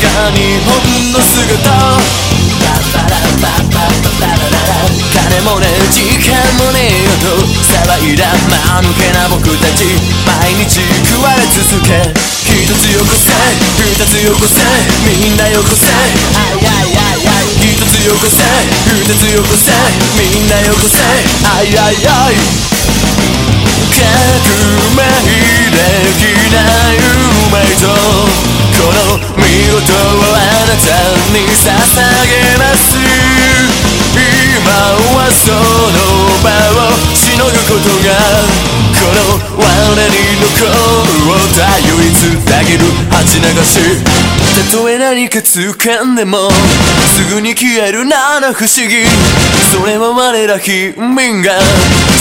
が日本の姿。金もね時間もねえよと騒いだ間抜けな僕たち。毎日食われ続け。一つよこせ。二つよこせ。みんなよこせ。一つよこせ。二つよこせ。みんなよこせ。あいあいあいげる恥流したとえ何か掴んでもすぐに消えるなの不思議。それは我ら貧民が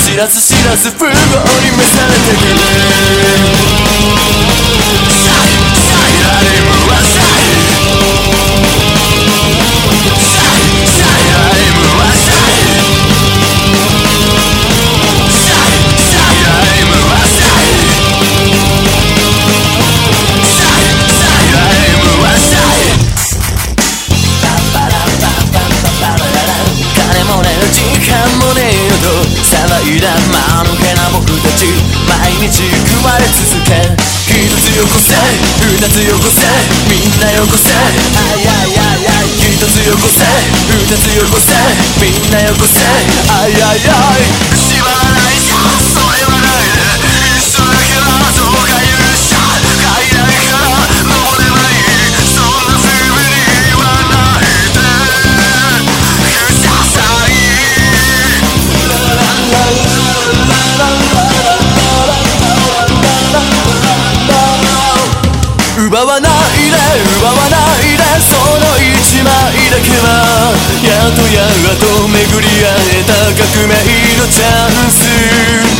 知らず知らず不合に召されてくるいだ間抜けな僕たち毎日食われ続け一つよこせ二つよこせみんなよこせあいあいあいあい一つよこせ二つよこせみんなよこせあいあいあい縛ら奪わないで奪わないでその一枚だけはやっとやっと巡り合えた革命のチャンス